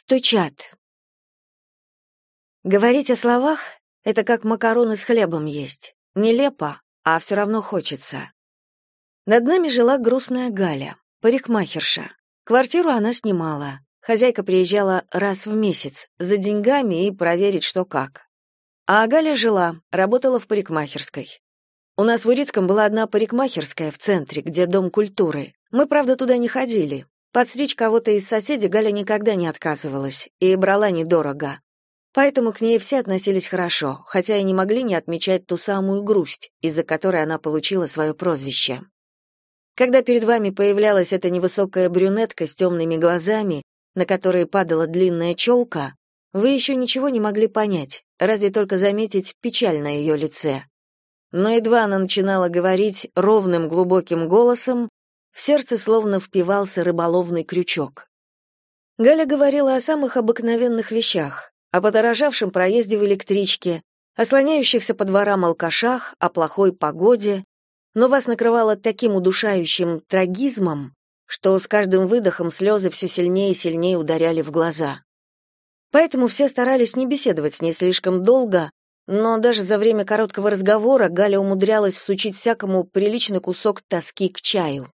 Стучат. Говорить о словах — это как макароны с хлебом есть. Нелепо, а все равно хочется. Над нами жила грустная Галя, парикмахерша. Квартиру она снимала. Хозяйка приезжала раз в месяц за деньгами и проверить, что как. А Галя жила, работала в парикмахерской. У нас в Урицком была одна парикмахерская в центре, где дом культуры. Мы, правда, туда не ходили. Подстричь кого-то из соседей Галя никогда не отказывалась и брала недорого. Поэтому к ней все относились хорошо, хотя и не могли не отмечать ту самую грусть, из-за которой она получила свое прозвище. Когда перед вами появлялась эта невысокая брюнетка с темными глазами, на которые падала длинная челка, вы еще ничего не могли понять, разве только заметить печаль на ее лице. Но едва она начинала говорить ровным глубоким голосом, в сердце словно впивался рыболовный крючок. Галя говорила о самых обыкновенных вещах, о подорожавшем проезде в электричке, о слоняющихся по дворам алкашах, о плохой погоде, но вас накрывало таким удушающим трагизмом, что с каждым выдохом слезы все сильнее и сильнее ударяли в глаза. Поэтому все старались не беседовать с ней слишком долго, но даже за время короткого разговора Галя умудрялась всучить всякому приличный кусок тоски к чаю.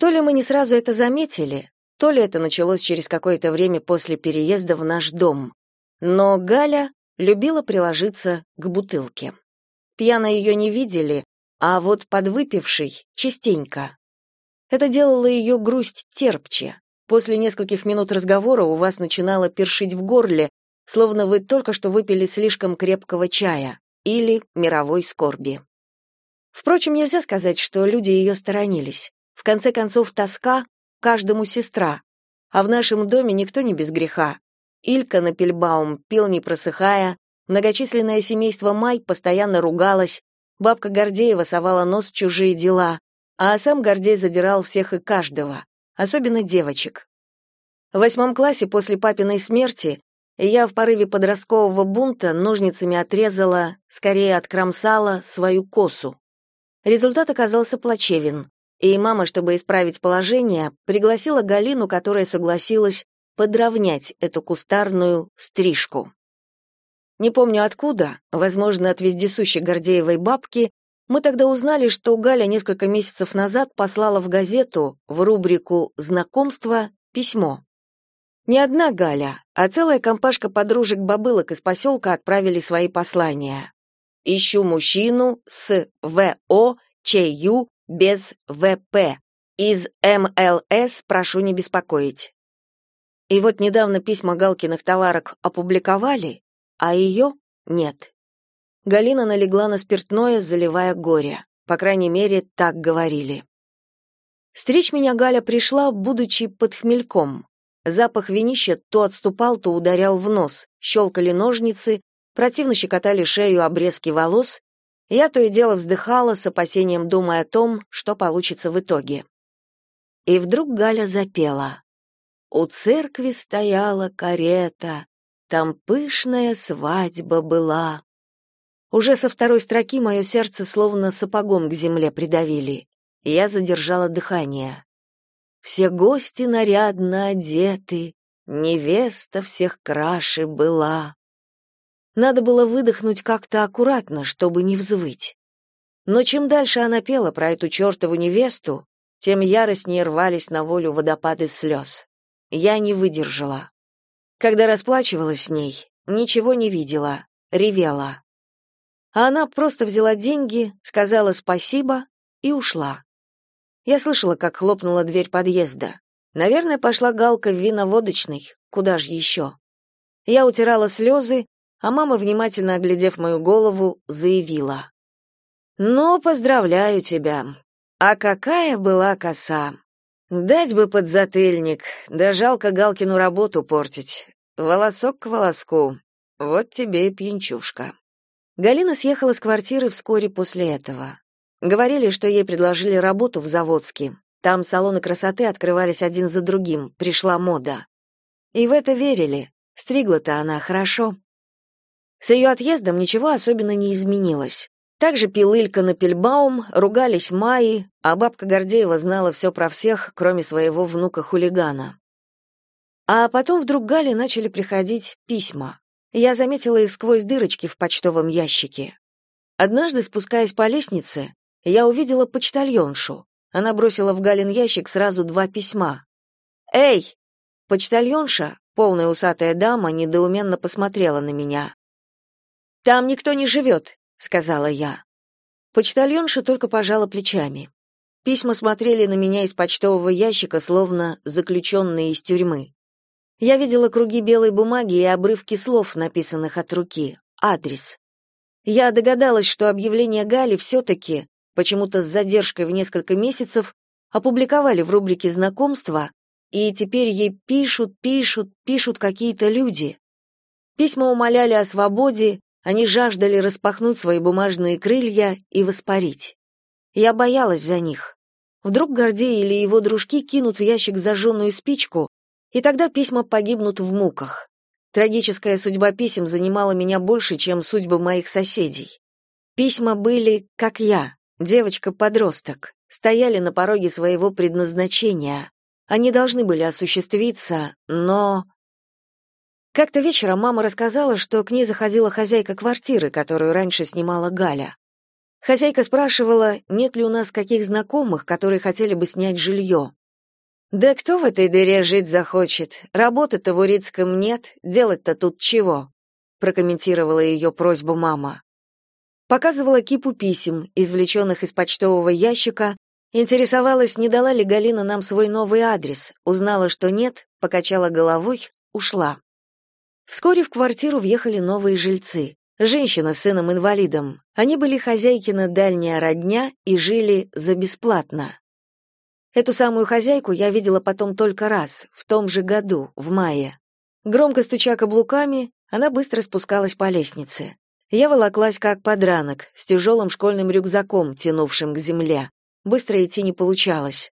То ли мы не сразу это заметили, то ли это началось через какое-то время после переезда в наш дом. Но Галя любила приложиться к бутылке. Пьяно ее не видели, а вот подвыпивший — частенько. Это делало ее грусть терпче. После нескольких минут разговора у вас начинало першить в горле, словно вы только что выпили слишком крепкого чая или мировой скорби. Впрочем, нельзя сказать, что люди ее сторонились. В конце концов, тоска каждому сестра. А в нашем доме никто не без греха. Илька Напельбаум пил не просыхая, многочисленное семейство Май постоянно ругалось, бабка Гордеева совала нос в чужие дела, а сам Гордей задирал всех и каждого, особенно девочек. В восьмом классе после папиной смерти я в порыве подросткового бунта ножницами отрезала, скорее откромсала, свою косу. Результат оказался плачевен и мама, чтобы исправить положение, пригласила Галину, которая согласилась подровнять эту кустарную стрижку. Не помню откуда, возможно, от вездесущей Гордеевой бабки, мы тогда узнали, что Галя несколько месяцев назад послала в газету в рубрику «Знакомство» письмо. Не одна Галя, а целая компашка подружек-бабылок из поселка отправили свои послания. «Ищу мужчину с ВО, ЧЮ, без ВП. Из МЛС прошу не беспокоить. И вот недавно письма Галкиных товарок опубликовали, а ее нет. Галина налегла на спиртное, заливая горе. По крайней мере, так говорили. Стричь меня Галя пришла, будучи под хмельком. Запах винища то отступал, то ударял в нос, щелкали ножницы, противно щекотали шею обрезки волос, я то и дело вздыхала, с опасением думая о том, что получится в итоге. И вдруг Галя запела. «У церкви стояла карета, там пышная свадьба была». Уже со второй строки мое сердце словно сапогом к земле придавили. Я задержала дыхание. Все гости нарядно одеты, невеста всех краше была. Надо было выдохнуть как-то аккуратно, чтобы не взвыть. Но чем дальше она пела про эту чертову невесту, тем яростнее рвались на волю водопады слез. Я не выдержала. Когда расплачивалась с ней, ничего не видела, ревела. А она просто взяла деньги, сказала спасибо и ушла. Я слышала, как хлопнула дверь подъезда. Наверное, пошла галка в виноводочный, куда же еще. Я утирала слезы, а мама, внимательно оглядев мою голову, заявила. «Ну, поздравляю тебя. А какая была коса! Дать бы подзатыльник, да жалко Галкину работу портить. Волосок к волоску. Вот тебе и пьянчушка». Галина съехала с квартиры вскоре после этого. Говорили, что ей предложили работу в Заводске. Там салоны красоты открывались один за другим, пришла мода. И в это верили. Стригла-то она хорошо. С ее отъездом ничего особенно не изменилось. Также пил Илька Напельбаум, ругались Майи, а бабка Гордеева знала все про всех, кроме своего внука-хулигана. А потом вдруг Гале начали приходить письма. Я заметила их сквозь дырочки в почтовом ящике. Однажды, спускаясь по лестнице, я увидела почтальоншу. Она бросила в Галин ящик сразу два письма. «Эй!» Почтальонша, полная усатая дама, недоуменно посмотрела на меня. «Там никто не живет», — сказала я. Почтальонша только пожала плечами. Письма смотрели на меня из почтового ящика, словно заключенные из тюрьмы. Я видела круги белой бумаги и обрывки слов, написанных от руки. Адрес. Я догадалась, что объявление Гали все-таки, почему-то с задержкой в несколько месяцев, опубликовали в рубрике «Знакомства», и теперь ей пишут, пишут, пишут какие-то люди. Письма умоляли о свободе, они жаждали распахнуть свои бумажные крылья и воспарить. Я боялась за них. Вдруг Гордей или его дружки кинут в ящик зажженную спичку, и тогда письма погибнут в муках. Трагическая судьба писем занимала меня больше, чем судьбы моих соседей. Письма были, как я, девочка-подросток, стояли на пороге своего предназначения. Они должны были осуществиться, но... Как-то вечером мама рассказала, что к ней заходила хозяйка квартиры, которую раньше снимала Галя. Хозяйка спрашивала, нет ли у нас каких знакомых, которые хотели бы снять жилье. Да кто в этой дыре жить захочет? Работы-то в Урицком нет, делать-то тут чего? прокомментировала ее просьбу мама. Показывала кипу писем, извлеченных из почтового ящика, интересовалась, не дала ли Галина нам свой новый адрес, узнала, что нет, покачала головой, ушла. Вскоре в квартиру въехали новые жильцы. Женщина с сыном-инвалидом. Они были хозяйкина дальняя родня и жили за бесплатно. Эту самую хозяйку я видела потом только раз, в том же году, в мае. Громко стуча каблуками, она быстро спускалась по лестнице. Я волоклась как подранок, с тяжелым школьным рюкзаком, тянувшим к земле. Быстро идти не получалось.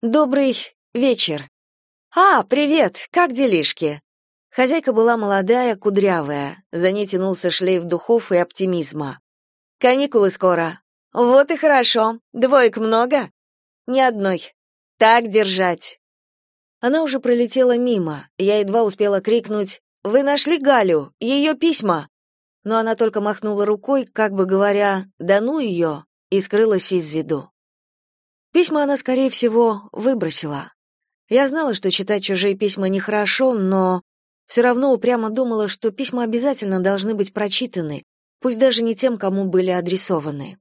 «Добрый вечер». «А, привет, как делишки?» Хозяйка была молодая, кудрявая, за ней тянулся шлейф духов и оптимизма. «Каникулы скоро». «Вот и хорошо. Двоек много?» Ни одной. Так держать. Она уже пролетела мимо. Я едва успела крикнуть: "Вы нашли Галю? Ее письма?" Но она только махнула рукой, как бы говоря: "Да ну ее", и скрылась из виду. Письма она, скорее всего, выбросила. Я знала, что читать чужие письма нехорошо, но все равно упрямо думала, что письма обязательно должны быть прочитаны, пусть даже не тем, кому были адресованы.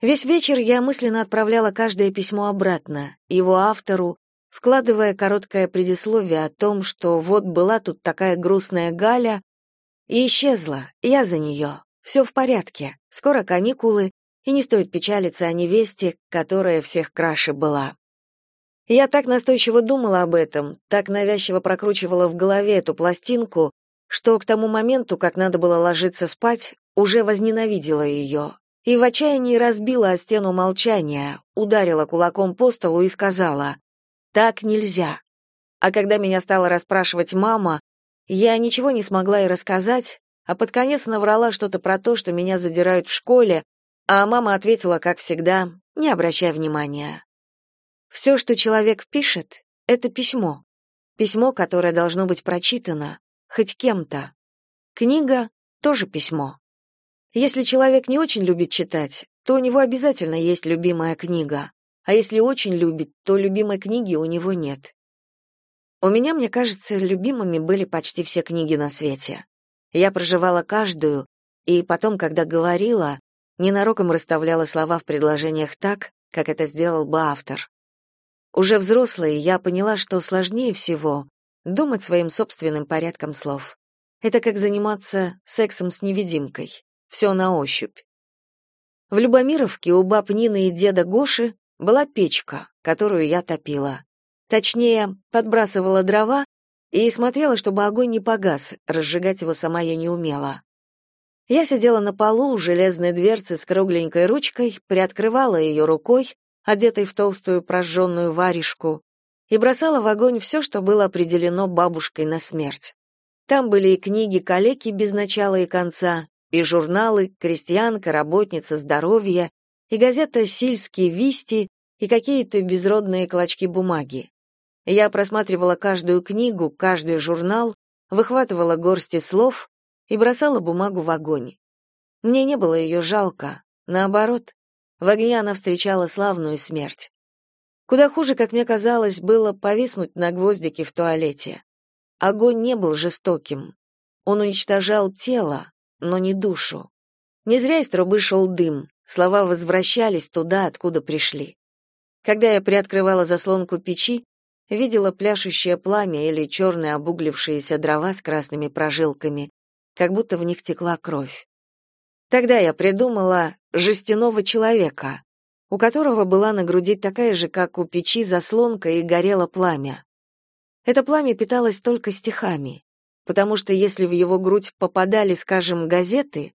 Весь вечер я мысленно отправляла каждое письмо обратно, его автору, вкладывая короткое предисловие о том, что вот была тут такая грустная Галя, и исчезла, я за нее. Все в порядке, скоро каникулы, и не стоит печалиться о невесте, которая всех краше была. Я так настойчиво думала об этом, так навязчиво прокручивала в голове эту пластинку, что к тому моменту, как надо было ложиться спать, уже возненавидела ее, и в отчаянии разбила о стену молчания, ударила кулаком по столу и сказала «Так нельзя». А когда меня стала расспрашивать мама, я ничего не смогла и рассказать, а под конец наврала что-то про то, что меня задирают в школе, а мама ответила, как всегда, не обращая внимания. Все, что человек пишет, это письмо. Письмо, которое должно быть прочитано, хоть кем-то. Книга — тоже письмо. Если человек не очень любит читать, то у него обязательно есть любимая книга. А если очень любит, то любимой книги у него нет. У меня, мне кажется, любимыми были почти все книги на свете. Я проживала каждую, и потом, когда говорила, ненароком расставляла слова в предложениях так, как это сделал бы автор. Уже взрослой я поняла, что сложнее всего думать своим собственным порядком слов. Это как заниматься сексом с невидимкой все на ощупь. В Любомировке у баб Нины и деда Гоши была печка, которую я топила. Точнее, подбрасывала дрова и смотрела, чтобы огонь не погас, разжигать его сама я не умела. Я сидела на полу у железной дверцы с кругленькой ручкой, приоткрывала ее рукой, одетой в толстую прожженную варежку, и бросала в огонь все, что было определено бабушкой на смерть. Там были и книги калеки без начала и конца, и журналы «Крестьянка», «Работница», «Здоровье», и газета «Сильские вести», и какие-то безродные клочки бумаги. Я просматривала каждую книгу, каждый журнал, выхватывала горсти слов и бросала бумагу в огонь. Мне не было ее жалко, наоборот, в огне она встречала славную смерть. Куда хуже, как мне казалось, было повиснуть на гвоздике в туалете. Огонь не был жестоким. Он уничтожал тело, но не душу. Не зря из трубы шел дым, слова возвращались туда, откуда пришли. Когда я приоткрывала заслонку печи, видела пляшущее пламя или черные обуглившиеся дрова с красными прожилками, как будто в них текла кровь. Тогда я придумала жестяного человека, у которого была на груди такая же, как у печи, заслонка и горело пламя. Это пламя питалось только стихами, потому что если в его грудь попадали, скажем, газеты,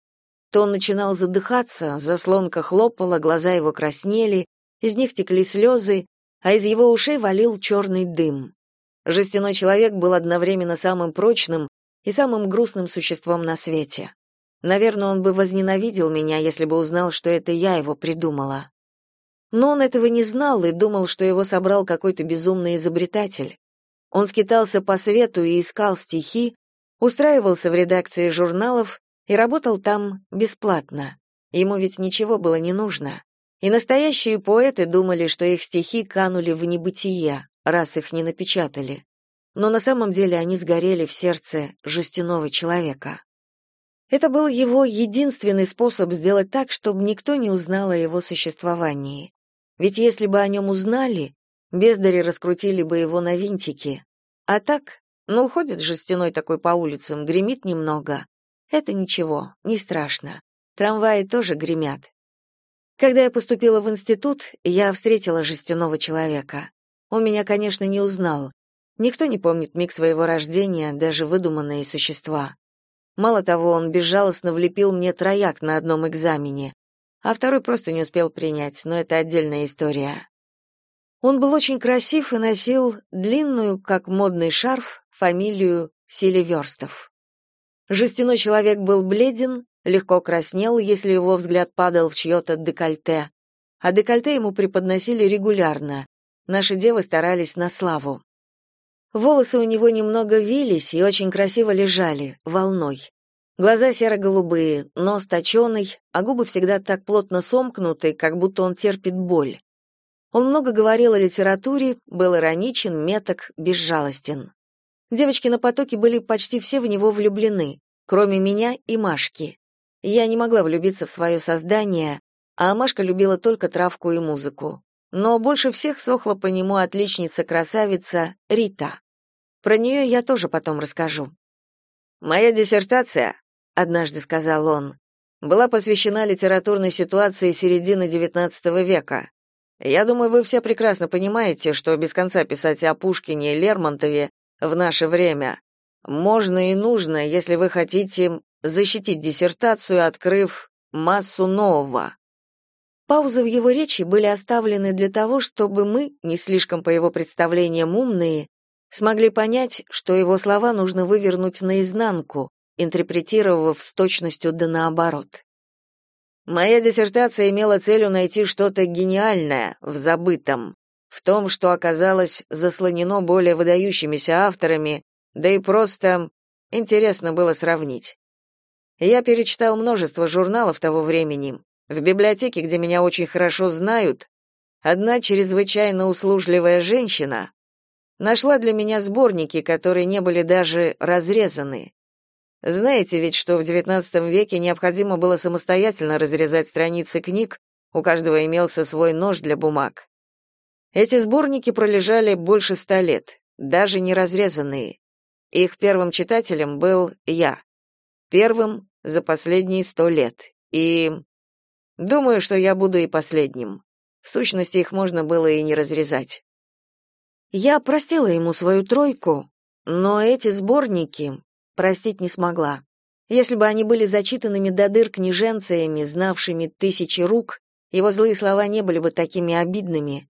то он начинал задыхаться, заслонка хлопала, глаза его краснели, из них текли слезы, а из его ушей валил черный дым. Жестяной человек был одновременно самым прочным и самым грустным существом на свете. Наверное, он бы возненавидел меня, если бы узнал, что это я его придумала. Но он этого не знал и думал, что его собрал какой-то безумный изобретатель. Он скитался по свету и искал стихи, устраивался в редакции журналов и работал там бесплатно. Ему ведь ничего было не нужно. И настоящие поэты думали, что их стихи канули в небытие, раз их не напечатали. Но на самом деле они сгорели в сердце жестяного человека. Это был его единственный способ сделать так, чтобы никто не узнал о его существовании. Ведь если бы о нем узнали, бездари раскрутили бы его на винтики. А так, ну, ходит жестяной такой по улицам, гремит немного. Это ничего, не страшно. Трамваи тоже гремят. Когда я поступила в институт, я встретила жестяного человека. Он меня, конечно, не узнал. Никто не помнит миг своего рождения, даже выдуманные существа. Мало того, он безжалостно влепил мне трояк на одном экзамене, а второй просто не успел принять, но это отдельная история. Он был очень красив и носил длинную, как модный шарф, фамилию Селиверстов. Жестяной человек был бледен, легко краснел, если его взгляд падал в чье-то декольте, а декольте ему преподносили регулярно. Наши девы старались на славу. Волосы у него немного вились и очень красиво лежали, волной. Глаза серо-голубые, нос точеный, а губы всегда так плотно сомкнуты, как будто он терпит боль. Он много говорил о литературе, был ироничен, меток, безжалостен. Девочки на потоке были почти все в него влюблены, кроме меня и Машки. Я не могла влюбиться в свое создание, а Машка любила только травку и музыку. Но больше всех сохла по нему отличница-красавица Рита. Про нее я тоже потом расскажу. «Моя диссертация», — однажды сказал он, была посвящена литературной ситуации середины XIX века. Я думаю, вы все прекрасно понимаете, что без конца писать о Пушкине и Лермонтове в наше время можно и нужно, если вы хотите защитить диссертацию, открыв массу нового. Паузы в его речи были оставлены для того, чтобы мы, не слишком по его представлениям умные, смогли понять, что его слова нужно вывернуть наизнанку, интерпретировав с точностью да наоборот. Моя диссертация имела целью найти что-то гениальное в забытом, в том, что оказалось заслонено более выдающимися авторами, да и просто интересно было сравнить. Я перечитал множество журналов того времени. В библиотеке, где меня очень хорошо знают, одна чрезвычайно услужливая женщина нашла для меня сборники, которые не были даже разрезаны. Знаете ведь, что в XIX веке необходимо было самостоятельно разрезать страницы книг, у каждого имелся свой нож для бумаг. Эти сборники пролежали больше ста лет, даже не разрезанные. Их первым читателем был я. Первым за последние сто лет. И думаю, что я буду и последним. В сущности, их можно было и не разрезать. Я простила ему свою тройку, но эти сборники простить не смогла. Если бы они были зачитанными до дыр княженцами, знавшими тысячи рук, его злые слова не были бы такими обидными.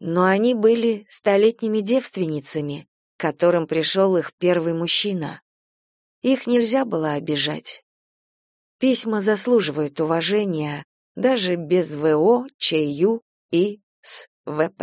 Но они были столетними девственницами, которым пришел их первый мужчина. Их нельзя было обижать. Письма заслуживают уважения даже без ВО, ЧЮ и СВП.